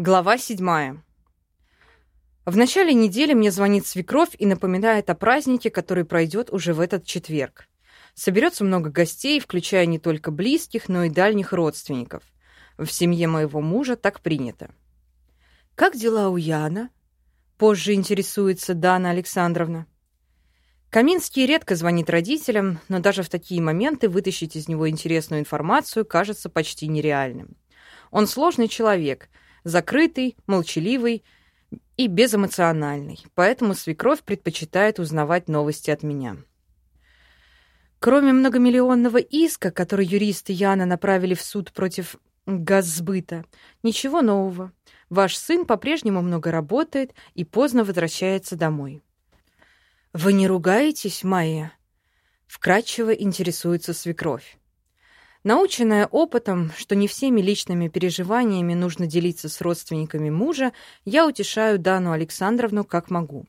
Глава седьмая. В начале недели мне звонит свекровь и напоминает о празднике, который пройдет уже в этот четверг. Соберется много гостей, включая не только близких, но и дальних родственников. В семье моего мужа так принято. «Как дела у Яна?» Позже интересуется Дана Александровна. Каминский редко звонит родителям, но даже в такие моменты вытащить из него интересную информацию кажется почти нереальным. Он сложный человек — закрытый, молчаливый и безэмоциональный, поэтому свекровь предпочитает узнавать новости от меня. Кроме многомиллионного иска, который юристы Яна направили в суд против газсбыта, ничего нового. Ваш сын по-прежнему много работает и поздно возвращается домой. «Вы не ругаетесь, Майя?» Вкратчиво интересуется свекровь. Наученная опытом, что не всеми личными переживаниями нужно делиться с родственниками мужа, я утешаю Дану Александровну как могу.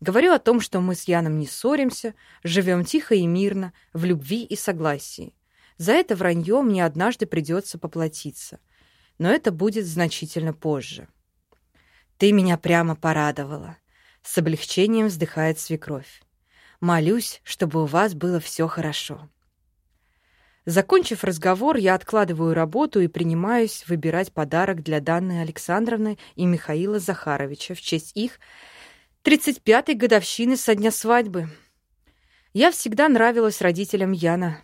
Говорю о том, что мы с Яном не ссоримся, живем тихо и мирно, в любви и согласии. За это вранье мне однажды придется поплатиться. Но это будет значительно позже. «Ты меня прямо порадовала», — с облегчением вздыхает свекровь. «Молюсь, чтобы у вас было все хорошо». Закончив разговор, я откладываю работу и принимаюсь выбирать подарок для Данны Александровны и Михаила Захаровича в честь их 35-й годовщины со дня свадьбы. Я всегда нравилась родителям Яна.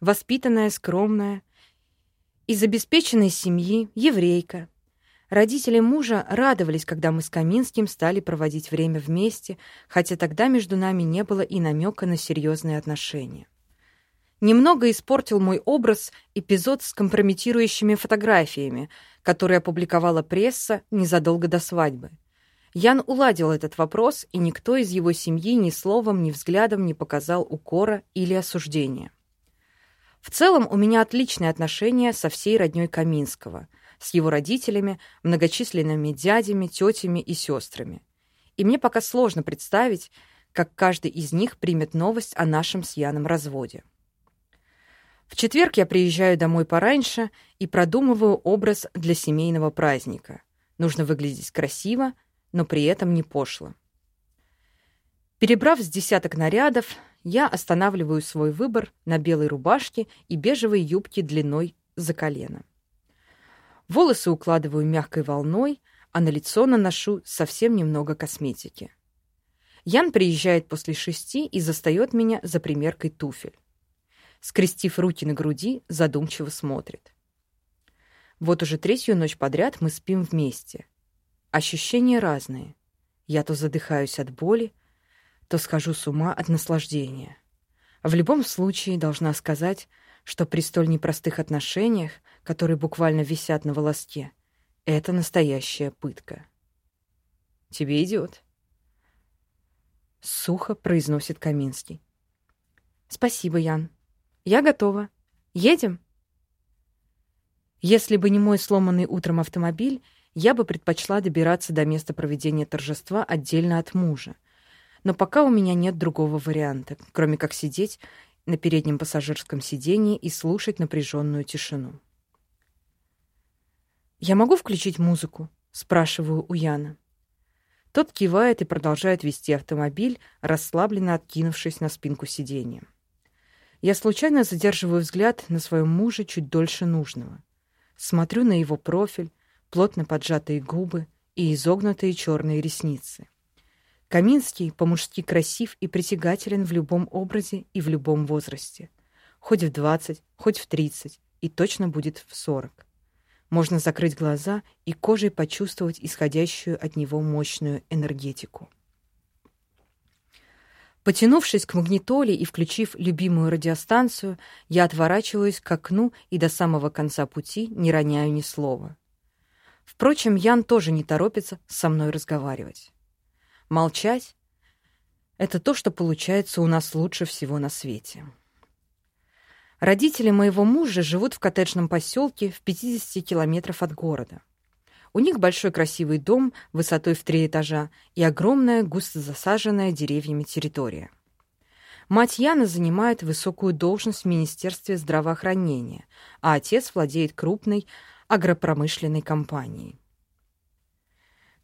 Воспитанная, скромная, из обеспеченной семьи, еврейка. Родители мужа радовались, когда мы с Каминским стали проводить время вместе, хотя тогда между нами не было и намека на серьезные отношения. Немного испортил мой образ эпизод с компрометирующими фотографиями, которые опубликовала пресса незадолго до свадьбы. Ян уладил этот вопрос, и никто из его семьи ни словом, ни взглядом не показал укора или осуждения. В целом у меня отличные отношения со всей роднёй Каминского, с его родителями, многочисленными дядями, тетями и сестрами. И мне пока сложно представить, как каждый из них примет новость о нашем с Яном разводе. В четверг я приезжаю домой пораньше и продумываю образ для семейного праздника. Нужно выглядеть красиво, но при этом не пошло. Перебрав с десяток нарядов, я останавливаю свой выбор на белой рубашке и бежевой юбке длиной за колено. Волосы укладываю мягкой волной, а на лицо наношу совсем немного косметики. Ян приезжает после шести и застает меня за примеркой туфель скрестив руки на груди, задумчиво смотрит. Вот уже третью ночь подряд мы спим вместе. Ощущения разные. Я то задыхаюсь от боли, то схожу с ума от наслаждения. В любом случае должна сказать, что при столь непростых отношениях, которые буквально висят на волоске, это настоящая пытка. «Тебе идет», — сухо произносит Каминский. «Спасибо, Ян», «Я готова. Едем?» Если бы не мой сломанный утром автомобиль, я бы предпочла добираться до места проведения торжества отдельно от мужа. Но пока у меня нет другого варианта, кроме как сидеть на переднем пассажирском сидении и слушать напряженную тишину. «Я могу включить музыку?» — спрашиваю у Яна. Тот кивает и продолжает вести автомобиль, расслабленно откинувшись на спинку сиденья. Я случайно задерживаю взгляд на своем муже чуть дольше нужного. Смотрю на его профиль, плотно поджатые губы и изогнутые черные ресницы. Каминский по-мужски красив и притягателен в любом образе и в любом возрасте. Хоть в 20, хоть в 30, и точно будет в 40. Можно закрыть глаза и кожей почувствовать исходящую от него мощную энергетику. Потянувшись к магнитоле и включив любимую радиостанцию, я отворачиваюсь к окну и до самого конца пути не роняю ни слова. Впрочем, Ян тоже не торопится со мной разговаривать. Молчать — это то, что получается у нас лучше всего на свете. Родители моего мужа живут в коттеджном поселке в 50 километров от города. У них большой красивый дом высотой в три этажа и огромная густо засаженная деревьями территория. Мать Яна занимает высокую должность в Министерстве здравоохранения, а отец владеет крупной агропромышленной компанией.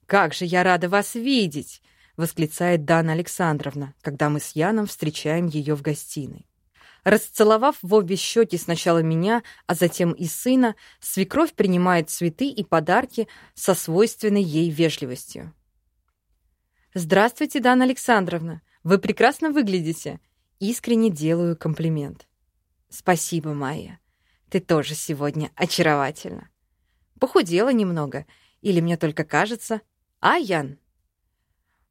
«Как же я рада вас видеть!» — восклицает Дана Александровна, когда мы с Яном встречаем ее в гостиной. Расцеловав в обе щеки сначала меня, а затем и сына, свекровь принимает цветы и подарки со свойственной ей вежливостью. «Здравствуйте, Дана Александровна! Вы прекрасно выглядите!» Искренне делаю комплимент. «Спасибо, Майя. Ты тоже сегодня очаровательна. Похудела немного, или мне только кажется. А, Ян?»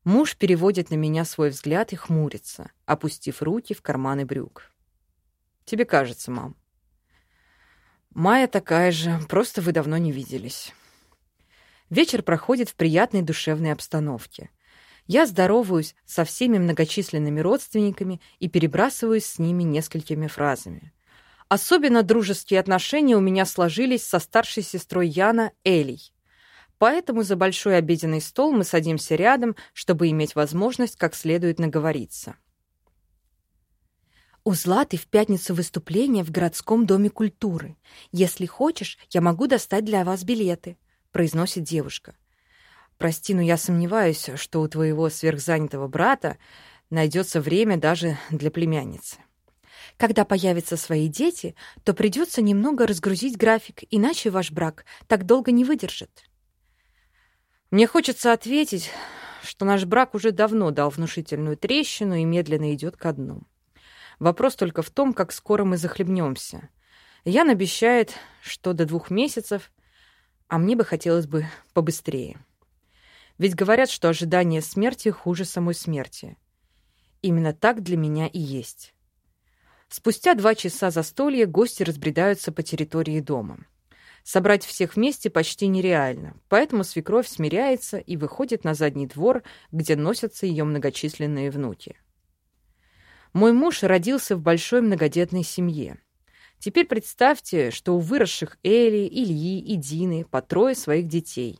Муж переводит на меня свой взгляд и хмурится, опустив руки в карманы брюк. Тебе кажется, мам. Майя такая же, просто вы давно не виделись. Вечер проходит в приятной душевной обстановке. Я здороваюсь со всеми многочисленными родственниками и перебрасываюсь с ними несколькими фразами. Особенно дружеские отношения у меня сложились со старшей сестрой Яна, Элей. Поэтому за большой обеденный стол мы садимся рядом, чтобы иметь возможность как следует наговориться. У Златы в пятницу выступление в городском доме культуры. Если хочешь, я могу достать для вас билеты», — произносит девушка. «Прости, но я сомневаюсь, что у твоего сверхзанятого брата найдется время даже для племянницы». Когда появятся свои дети, то придется немного разгрузить график, иначе ваш брак так долго не выдержит. Мне хочется ответить, что наш брак уже давно дал внушительную трещину и медленно идет ко дну. Вопрос только в том, как скоро мы захлебнемся. Ян обещает, что до двух месяцев, а мне бы хотелось бы побыстрее. Ведь говорят, что ожидание смерти хуже самой смерти. Именно так для меня и есть. Спустя два часа застолья гости разбредаются по территории дома. Собрать всех вместе почти нереально, поэтому свекровь смиряется и выходит на задний двор, где носятся ее многочисленные внуки. Мой муж родился в большой многодетной семье. Теперь представьте, что у выросших Эли, Ильи и Дины по трое своих детей.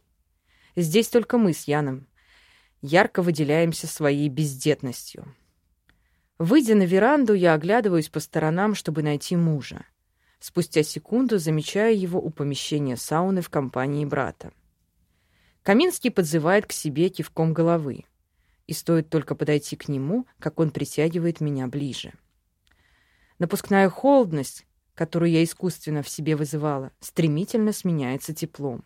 Здесь только мы с Яном ярко выделяемся своей бездетностью. Выйдя на веранду, я оглядываюсь по сторонам, чтобы найти мужа. Спустя секунду замечаю его у помещения сауны в компании брата. Каминский подзывает к себе кивком головы и стоит только подойти к нему, как он притягивает меня ближе. Напускная холодность, которую я искусственно в себе вызывала, стремительно сменяется теплом.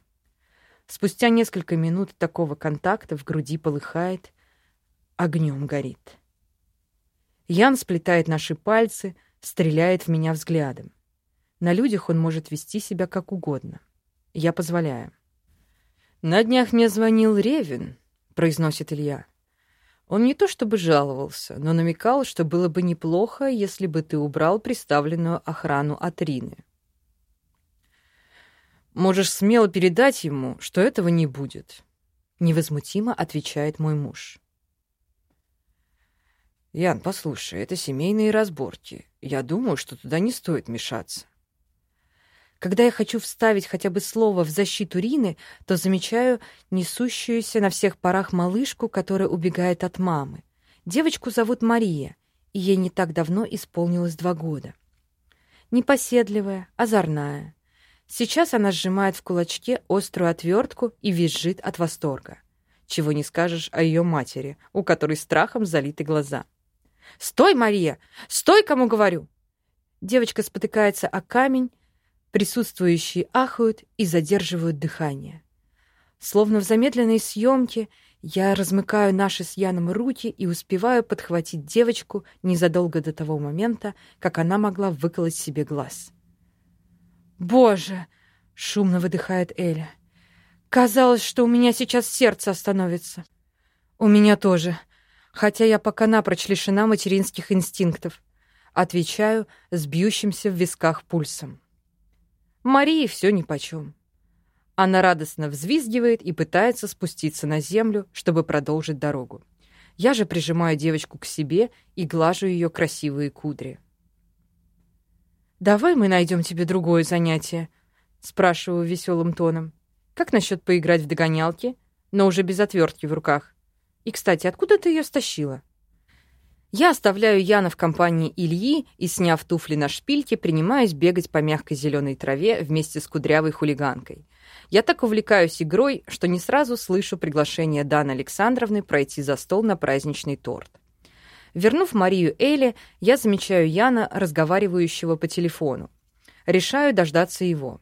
Спустя несколько минут такого контакта в груди полыхает, огнем горит. Ян сплетает наши пальцы, стреляет в меня взглядом. На людях он может вести себя как угодно. Я позволяю. «На днях мне звонил Ревин», — произносит Илья. Он не то чтобы жаловался, но намекал, что было бы неплохо, если бы ты убрал приставленную охрану от Рины. «Можешь смело передать ему, что этого не будет», — невозмутимо отвечает мой муж. «Ян, послушай, это семейные разборки. Я думаю, что туда не стоит мешаться. Когда я хочу вставить хотя бы слово в защиту Рины, то замечаю несущуюся на всех парах малышку, которая убегает от мамы. Девочку зовут Мария, и ей не так давно исполнилось два года. Непоседливая, озорная. Сейчас она сжимает в кулачке острую отвертку и визжит от восторга. Чего не скажешь о ее матери, у которой страхом залиты глаза. «Стой, Мария! Стой, кому говорю!» Девочка спотыкается о камень, Присутствующие ахают и задерживают дыхание. Словно в замедленной съемке я размыкаю наши с Яном руки и успеваю подхватить девочку незадолго до того момента, как она могла выколоть себе глаз. «Боже!» — шумно выдыхает Эля. «Казалось, что у меня сейчас сердце остановится». «У меня тоже, хотя я пока напрочь лишена материнских инстинктов», — отвечаю с бьющимся в висках пульсом. Марии все нипочем. Она радостно взвизгивает и пытается спуститься на землю, чтобы продолжить дорогу. Я же прижимаю девочку к себе и глажу ее красивые кудри. «Давай мы найдем тебе другое занятие», — спрашиваю веселым тоном. «Как насчет поиграть в догонялки, но уже без отвертки в руках? И, кстати, откуда ты ее стащила?» Я оставляю Яна в компании Ильи и, сняв туфли на шпильке, принимаюсь бегать по мягкой зеленой траве вместе с кудрявой хулиганкой. Я так увлекаюсь игрой, что не сразу слышу приглашение Даны Александровны пройти за стол на праздничный торт. Вернув Марию Элли, я замечаю Яна, разговаривающего по телефону. Решаю дождаться его.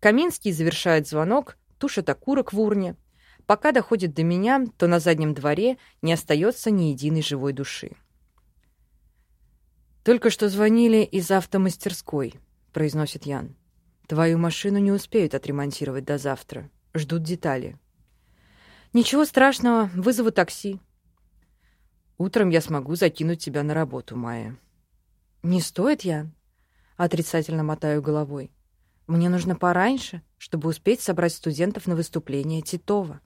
Каминский завершает звонок, тушит окурок в урне. Пока доходит до меня, то на заднем дворе не остается ни единой живой души. «Только что звонили из автомастерской», — произносит Ян. «Твою машину не успеют отремонтировать до завтра. Ждут детали». «Ничего страшного, вызову такси». «Утром я смогу закинуть тебя на работу, Майя». «Не стоит, Ян?» Отрицательно мотаю головой. «Мне нужно пораньше, чтобы успеть собрать студентов на выступление Титова».